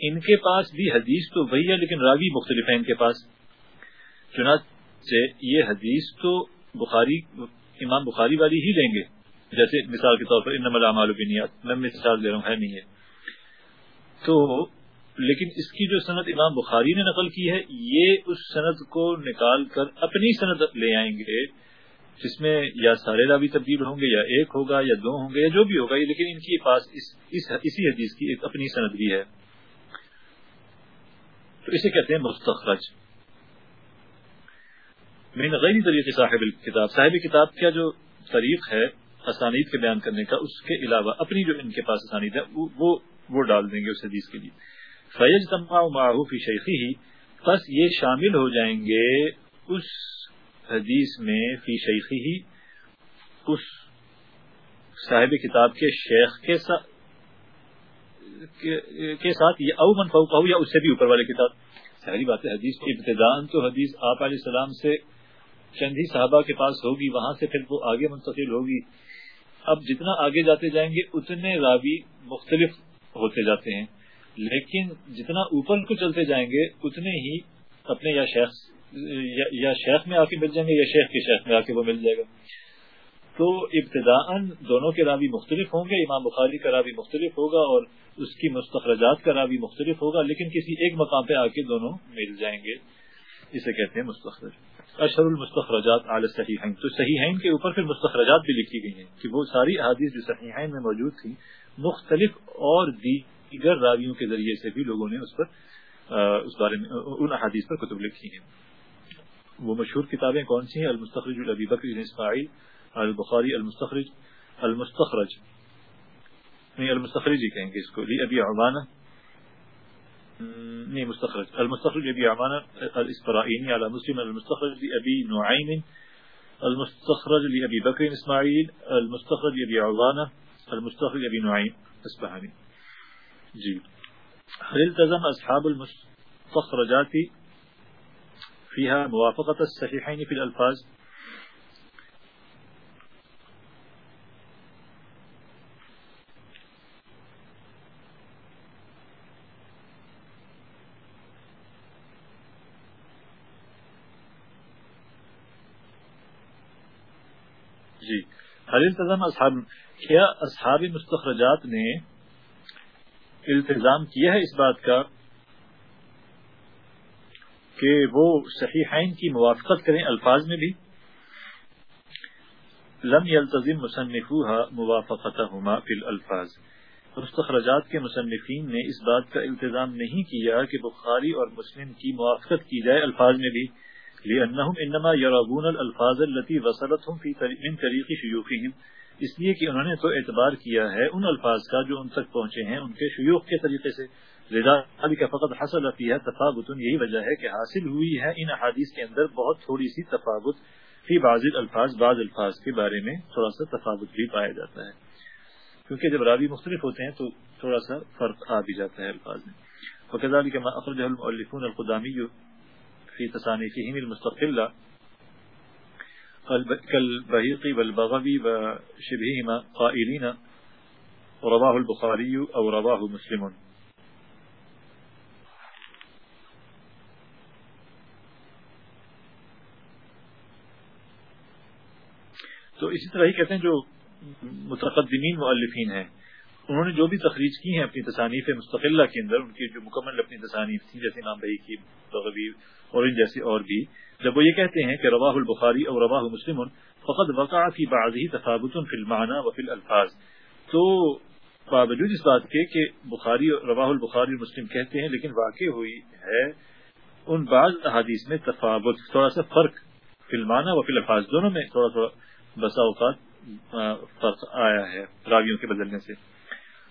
ان کے پاس بھی حدیث تو وہی ہے، لیکن راوی مختلف ہیں ان کے پاس۔ چنانچہ یہ حدیث تو بخاری، امام بخاری والی ہی لیں گے۔ جیسے مثال کے طور پر ان بنیاد میں مثال دے رہا ہوں، ہے نہیں ہے۔ تو لیکن اس کی جو صنعت امام بخاری نے نقل کی ہے، یہ اس صنعت کو نکال کر اپنی صنعت لے آئیں گے، جس میں یا سارے راوی تبدیل ہوں گے یا ایک ہوگا یا دو ہوں گے یا جو بھی ہوگا، لیکن ان کے پاس اس اس، اسی حدیث کی ایک اپنی صنعت بھی ہے۔ تو اسے کہتے ہیں مستخرج۔ من غیر طریقے صاحب کتاب صاحب کتاب کا جو طریق ہے اسانید کے بیان کرنے کا، اس کے علاوہ اپنی جو ان کے پاس اسانید ہے وہ وہ ڈال دیں گے اس حدیث کے لیے۔ فیج تما معروف شیخی ہی بس یہ شامل ہو جائیں گے اس حدیث میں فی شیخی ہی اس صاحب کتاب کے شیخ کے ساتھ کے ساتھ یا او من فوقہ یا اس سے بھی اوپر والے کے ساتھ سہری بات ہے حدیث کی ابتدان تو حدیث آپ علیہ السلام سے چند ہی صحابہ کے پاس ہوگی، وہاں سے پھر وہ آگے منتقل ہوگی۔ اب جتنا آگے جاتے جائیں گے، اتنے راوی مختلف ہوتے جاتے ہیں۔ لیکن جتنا اوپر کو چلتے جائیں گے، اتنے ہی اپنے یا شیخ یا شیخ میں آ کے مل جائیں گے یا شیخ کے شیخ میں آ کے وہ مل جائے گا۔ تو ابتدا دونوں کے راوی مختلف ہوں گے، امام بخاری کا راوی مختلف ہوگا اور اس کی مستخرجات کا راوی مختلف ہوگا، لیکن کسی ایک مقام پہ آ کے دونوں مل جائیں گے۔ اسے کہتے ہیں مستخرج۔ اشر المستخرجات عال صحیح تو صحیح کے اوپر پھر مستخرجات بھی لکھی گئی ہیں کہ وہ ساری احادیث جو صحیح میں موجود تھی مختلف اور دی دیگر راویوں کے ذریعے سے بھی لوگوں نے اس پر اس بارے میں، ان احادیث پر کتب لکھی ہیں۔ وہ مشہور کتابیں کون سی ہیں؟ المستخرج البی بکر اسماعیل، البخاری المستخرج المستخرج۔ نہیں المستخرج ہی کہیں گے اس کو، لی ابی عمانہ۔ نہیں، مستخرج۔ المستخرج ابی عمانہ الاسفرائینی علی مسلم، المستخرج لی ابی نعیم، المستخرج لی ابی بکر اسماعیل، المستخرج ابی عوانہ المستخرج ابی نعیم اسبحانی جی. هل التزم اصحاب المستخرجات فيها موافقة الصحيحين في الالفاظ. جی. هل التزم اصحاب کیا اصحاب مستخرجات نے التظام کیا ہے اس بات کا کہ وہ صحیحین کی موافقت کریں الفاظ میں بھی۔ لم يلتزم مصنفوها موافقتهما في الالفاظ۔ مستخرجات کے مصنفین نے اس بات کا التزام نہیں کیا کہ بخاری اور مسلم کی موافقت کی جائے الفاظ میں بھی۔ لأنهم انما يرغون الالفاظ التي وصلتهم في من طريق شيوخهم اس لیے کہ انہوں نے تو اعتبار کیا ہے ان الفاظ کا جو ان تک پہنچے ہیں ان کے شیوخ کے طریقے سے۔ کا فقط حاصل ہے تفاوت، یہی وجہ ہے کہ حاصل ہوئی ہے ان احادیث کے اندر بہت تھوڑی سی تفاوت فی بعض الفاظ بعض الفاظ کے بارے میں تھوڑا سا تفاوت بھی پایا جاتا ہے۔ کیونکہ جب راوی مختلف ہوتے ہیں تو تھوڑا سا فرق آ بھی جاتا ہے الفاظ میں۔ وكذلك ما أخرجه المؤلفون القدامي في تصانيفهم المستقلة قال كالبهيق والبغبي وشبههما قائلين. رضاه البخاري أو رضاه مسلم. تو اسی طرح ہی کہتے ہیں جو متقدمین مؤلفین ہیں انہوں نے جو بھی تخریج کی ہیں اپنی تصانیف مستقلہ کے اندر، ان کی جو مکمل اپنی تصانیف تھیں، جیسے امام بھائی کی بغوی اور ان جیسے اور بھی، جب وہ یہ کہتے ہیں کہ رواہ البخاری اور رواہ مسلم فقط وقع فی بعض تفاوت فی المعنی و فی الفاظ تو باوجود اس بات کے کہ بخاری، رواہ البخاری مسلم کہتے ہیں، لیکن واقع ہوئی ہے ان بعض احادیث میں تفاوت، تھوڑا سا فرق فلمانہ و فلفاظ دونوں میں تھوڑا تھوڑا بسا اوقات فرق آیا ہے راویوں کے بدلنے سے۔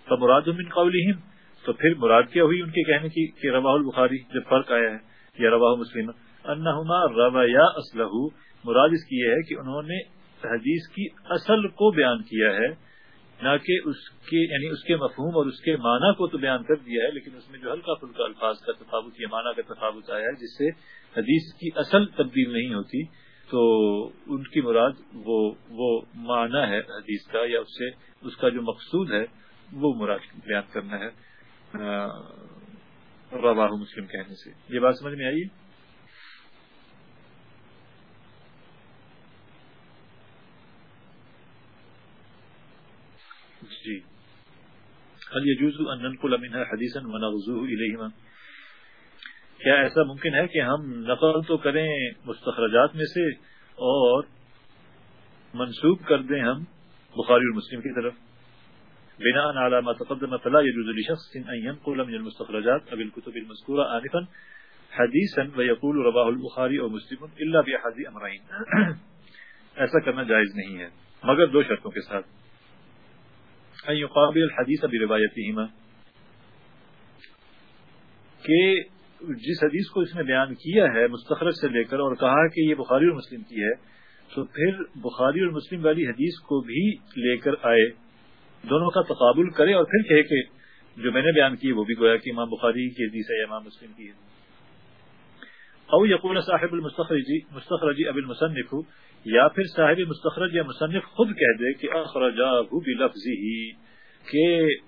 تو مراد من قولہم تو پھر مراد کیا ہوئی ان کے کہنے کی کہ رواہ البخاری جب فرق آیا ہے یا رواہ مسلم؟ انہما روایا اسلح مراد اس کی یہ ہے کہ انہوں نے حدیث کی اصل کو بیان کیا ہے، نہ کہ اس کے یعنی اس کے مفہوم اور اس کے معنی کو تو بیان کر دیا ہے، لیکن اس میں جو ہلکا پھلکا الفاظ کا تفاوت، یا معنی کا تفاوت آیا ہے، جس سے حدیث کی اصل تبدیل نہیں ہوتی، تو ان کی مراد وہ وہ معنی ہے حدیث کا، یا اس سے اس کا جو مقصود ہے وہ مراد بیان کرنا ہے رواہ مسلم کہنے سے۔ یہ بات سمجھ میں آئیے جی۔ هل يجوز ان ننقل منها حديثا ونغزوه اليهما کیا ایسا ممکن ہے کہ ہم نقل تو کریں مستخرجات میں سے اور منسوب کر دیں ہم بخاری اور مسلم کی طرف؟ بناء على ما تقدم، فلا يجوز لشخص ان ينقل من المستخرجات او الكتب المذكوره انفا حديثا ويقول رواه البخاري او مسلم الا باحد امرين ایسا کرنا جائز نہیں ہے، مگر دو شرطوں کے ساتھ۔ ان يقابل الحديث بروايتهما، کہ جس حدیث کو اس نے بیان کیا ہے مستخرج سے لے کر اور کہا کہ یہ بخاری اور مسلم کی ہے، تو پھر بخاری اور مسلم والی حدیث کو بھی لے کر آئے۔ دونوں کا تقابل کرے اور پھر کہے کہ جو میں نے بیان کی وہ بھی گویا کہ امام بخاری کی حدیث ہے یا امام مسلم کی ہے۔ او یقول صاحب المستخرجی، مستخرجی اب المصنف، یا پھر صاحب مستخرج یا مصنف خود کہہ دے کہ اخرجا بلفظ ہی کہ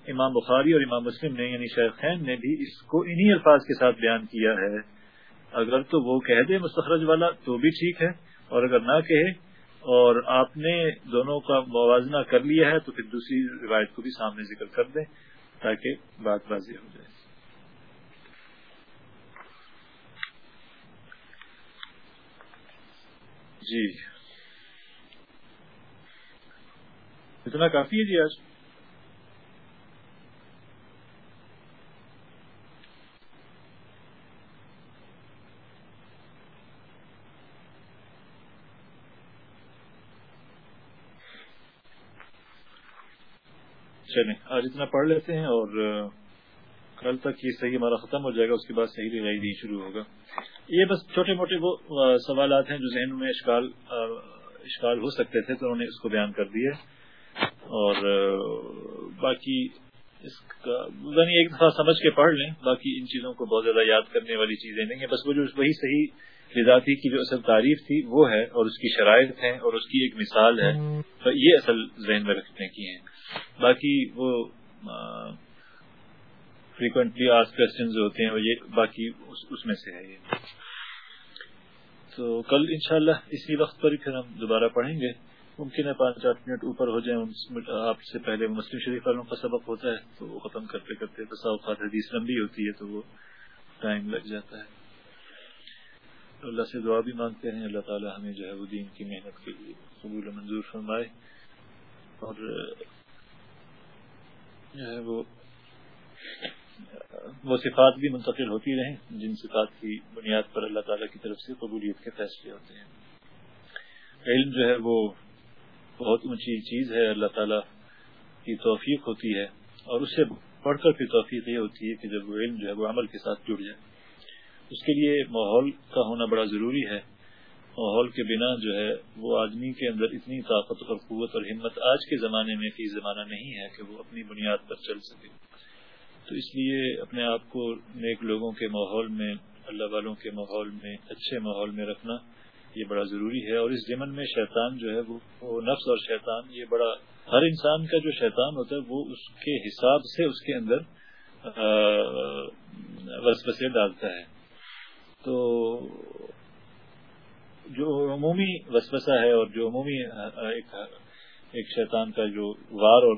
امام بخاری اور امام مسلم نے یعنی شیخین نے بھی اس کو انہی الفاظ کے ساتھ بیان کیا ہے۔ اگر تو وہ کہہ دے مستخرج والا تو بھی ٹھیک ہے، اور اگر نہ کہے اور آپ نے دونوں کا موازنہ کر لیا ہے، تو پھر دوسری روایت کو بھی سامنے ذکر کر دیں تاکہ بات واضح ہو جائے۔ جی۔ اتنا کافی ہے جی آج؟ چلیں آج اتنا پڑھ لیتے ہیں اور کل تک یہ صحیح ہمارا ختم ہو جائے گا، اس کے بعد صحیح لگائی دی شروع ہوگا۔ یہ بس چھوٹے موٹے وہ سوالات ہیں جو ذہن میں اشکال اشکال ہو سکتے تھے تو انہوں نے اس کو بیان کر دیا اور باقی اس کا یعنی ایک دفعہ سمجھ کے پڑھ لیں، باقی ان چیزوں کو بہت زیادہ یاد کرنے والی چیزیں نہیں ہیں۔ بس وہ جو وہی صحیح ذاتی کی جو اصل تعریف تھی وہ ہے اور اس کی شرائط ہے اور اس کی ایک مثال ہے۔ تو یہ اصل ذہن میں رکھنے کی ہیں۔ باقی وہ فریکوینٹلی آس کوشچن جو ہوتے ہیں، وہ یہ باقی اس میں سے ہے یہ۔ تو کل انشاءاللہ اسی وقت پر پھر ہم دوبارہ پڑھیں گے۔ ممکن ہے پانچ آٹھ منٹ اوپر ہو جائیں آپ سے پہلے مسلم شریف والوں کا سبق ہوتا ہے، تو وہ ختم کرتے کرتے اوقات حدیث لمبی ہوتی ہے، تو وہ ٹائم لگ جاتا ہے۔ اللہ سے دعا بھی مانگتے ہیں، اللہ تعالی ہمیں جو ہے وہ دین کی محنت کے لیے قبول منظور فرمائے اور جو ہے وہ وہ صفات بھی منتقل ہوتی رہیں، جن صفات کی بنیاد پر اللہ تعالیٰ کی طرف سے قبولیت کے فیصلے ہوتے ہیں۔ علم جو ہے وہ بہت اونچی چیز ہے، اللہ تعالیٰ کی توفیق ہوتی ہے۔ اور اس سے پڑھ کر پھر توفیق یہ ہوتی ہے کہ جب وہ علم جو ہے وہ عمل کے ساتھ جڑ جائے۔ اس کے لیے ماحول کا ہونا بڑا ضروری ہے۔ ماحول کے بنا جو ہے وہ آدمی کے اندر اتنی طاقت اور قوت اور ہمت آج کے زمانے میں فی زمانہ نہیں ہے کہ وہ اپنی بنیاد پر چل سکے۔ تو اس لیے اپنے آپ کو نیک لوگوں کے ماحول میں، اللہ والوں کے ماحول میں، اچھے ماحول میں رکھنا یہ بڑا ضروری ہے اور اس ضمن میں شیطان جو ہے وہ نفس اور شیطان یہ بڑا، ہر انسان کا جو شیطان ہوتا ہے وہ اس کے حساب سے اس کے اندر وسوسے ڈالتا ہے۔ تو جو عمومی وسوسہ ہے اور جو عمومی ایک شیطان کا جو وار اور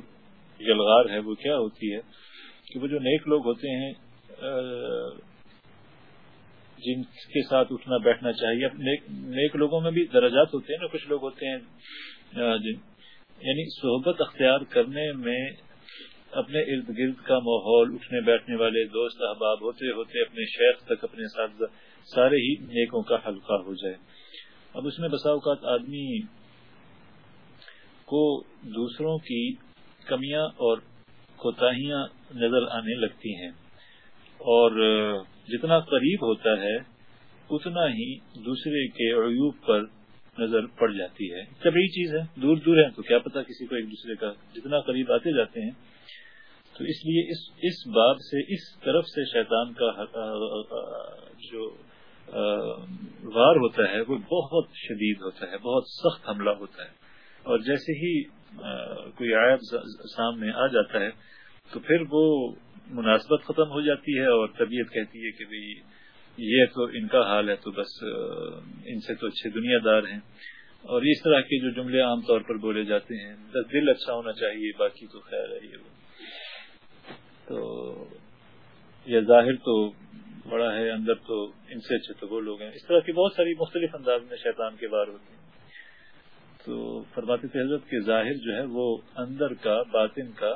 یلغار ہے، وہ کیا ہوتی ہے کہ وہ جو نیک لوگ ہوتے ہیں جن کے ساتھ اٹھنا، بیٹھنا چاہیے نیک لوگوں میں بھی درجات ہوتے ہیں نا، کچھ لوگ ہوتے ہیں یعنی صحبت اختیار کرنے میں اپنے ارد گرد کا ماحول، اٹھنے، بیٹھنے والے دوست، احباب ہوتے ہوتے اپنے شیخ تک، اپنے ساتھ سارے ہی نیکوں کا حلقہ ہو جائے۔ اب اس میں بسا اوقات آدمی کو دوسروں کی کمیاں اور کوتاہیاں نظر آنے لگتی ہیں اور جتنا قریب ہوتا ہے، اتنا ہی دوسرے کے عیوب پر نظر پڑ جاتی ہے۔ طبی چیز ہے؟ دور دور ہے تو کیا پتا کسی کو ایک دوسرے کا جتنا قریب آتے جاتے ہیں۔ تو اس لیے اس اس بات سے، اس طرف سے شیطان کا جو وار ہوتا ہے وہ بہت شدید ہوتا ہے، بہت سخت حملہ ہوتا ہے۔ اور جیسے ہی کوئی عائب سامنے آ جاتا ہے، تو پھر وہ مناسبت ختم ہو جاتی ہے اور طبیعت کہتی ہے کہ بھئی یہ تو ان کا حال ہے، تو بس ان سے تو اچھے دنیا دار ہیں۔ اور اس طرح کے جو جملے عام طور پر بولے جاتے ہیں دل اچھا ہونا چاہیے، باقی تو خیر ہے یہ۔ تو، یہ ظاہر تو بڑا ہے، اندر تو ان سے اچھے تو وہ لوگ ہیں۔ اس طرح کی بہت ساری مختلف انداز میں شیطان کے بار ہوتے ہیں۔ تو فرماتے تھے، حضرت کے ظاہر جو ہے وہ اندر کا، باطن کا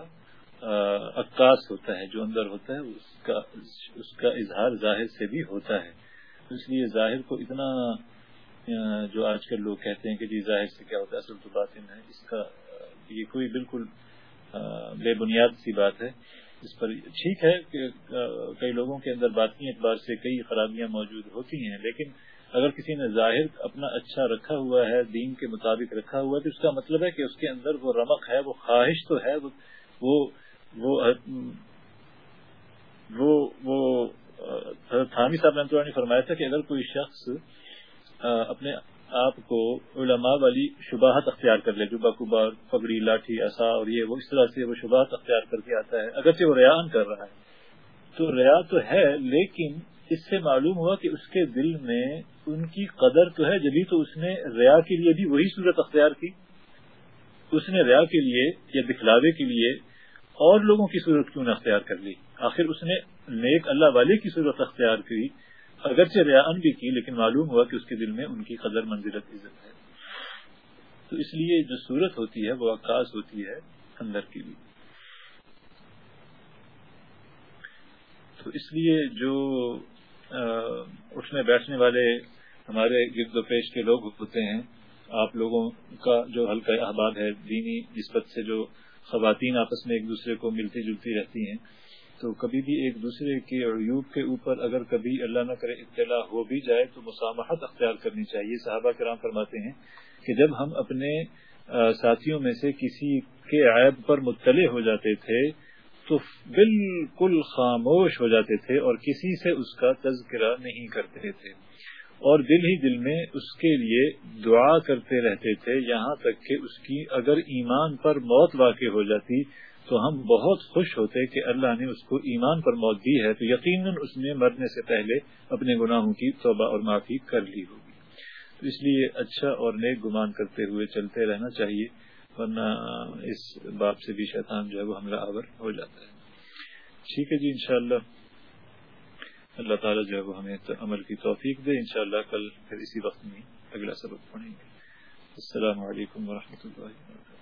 عکاس ہوتا ہے۔ جو اندر ہوتا ہے، اس کا اس کا اظہار ظاہر سے بھی ہوتا ہے۔ اس لیے ظاہر کو اتنا جو آج کل لوگ کہتے ہیں کہ جی ظاہر سے کیا ہوتا ہے؟ اصل تو باطن ہے۔ اس کا یہ کوئی بالکل بے بنیاد سی بات ہے۔ اس پر ٹھیک ہے کہ کئی لوگوں کے اندر باطنی اعتبار سے کئی خرابیاں موجود ہوتی ہیں، لیکن اگر کسی نے ظاہر اپنا اچھا رکھا ہوا ہے، دین کے مطابق رکھا ہوا ہے، تو اس کا مطلب ہے کہ اس کے اندر وہ رمق ہے، وہ خواہش تو ہے، وہ وہ تھامی صاحب نے فرمایا تھا کہ اگر کوئی شخص اپنے آپ کو علماء والی شباہت اختیار کر لے جبا کبا پگڑی لاٹھی ایسا اور یہ وہ اس طرح سے وہ شباہت اختیار کر کے آتا ہے۔ اگرچہ وہ ریان کر رہا ہے۔ تو ریا تو ہے، لیکن اس سے معلوم ہوا کہ اس کے دل میں ان کی قدر تو ہے، جبھی تو اس نے ریا کے لیے بھی وہی صورت اختیار کی۔ اس نے ریا کے لیے یا دکھلاوے کے لیے اور لوگوں کی صورت کیوں نہ اختیار کر لی؟ آخر اس نے نیک اللہ والے کی صورت اختیار کی۔ اگرچہ ریا ان بھی کی، لیکن معلوم ہوا کہ اس کے دل میں ان کی قدر منزلت عزت ہے۔ تو اس لیے جو صورت ہوتی ہے، وہ عکاس ہوتی ہے اندر کی بھی۔ تو اس لیے جو اٹھنے بیٹھنے والے ہمارے گرد و پیش کے لوگ ہوتے ہیں، آپ لوگوں کا جو ہلکا احباب ہے، دینی نسبت سے جو خواتین آپس میں ایک دوسرے کو ملتی جلتی رہتی ہیں تو کبھی بھی ایک دوسرے کے عیوب کے اوپر اگر کبھی اللہ نہ کرے اطلاع ہو بھی جائے تو مسامحت اختیار کرنی چاہیے۔ صحابہ کرام فرماتے ہیں کہ جب ہم اپنے ساتھیوں میں سے کسی کے عیب پر مطلع ہو جاتے تھے تو بالکل خاموش ہو جاتے تھے اور کسی سے اس کا تذکرہ نہیں کرتے تھے۔ اور دل ہی دل میں اس کے لیے دعا کرتے رہتے تھے۔ یہاں تک کہ اس کی اگر ایمان پر موت واقع ہو جاتی تو ہم بہت خوش ہوتے کہ اللہ نے اس کو ایمان پر موت دی ہے، تو یقیناً اس نے مرنے سے پہلے اپنے گناہوں کی توبہ اور معافی کر لی ہوگی۔ تو اس لیے اچھا اور نیک گمان کرتے ہوئے چلتے رہنا چاہیے، ورنہ اس باپ سے بھی شیطان جو ہے وہ حملہ آور ہو جاتا ہے۔ ٹھیک ہے جی انشاءاللہ۔ اللہ تعالیٰ جو ہے وہ ہمیں عمل کی توفیق دے، انشاءاللہ کل پھر اسی وقت میں اگلا سبق پڑھیں گے۔ السلام علیکم ورحمۃ اللہ وبرکاتہ۔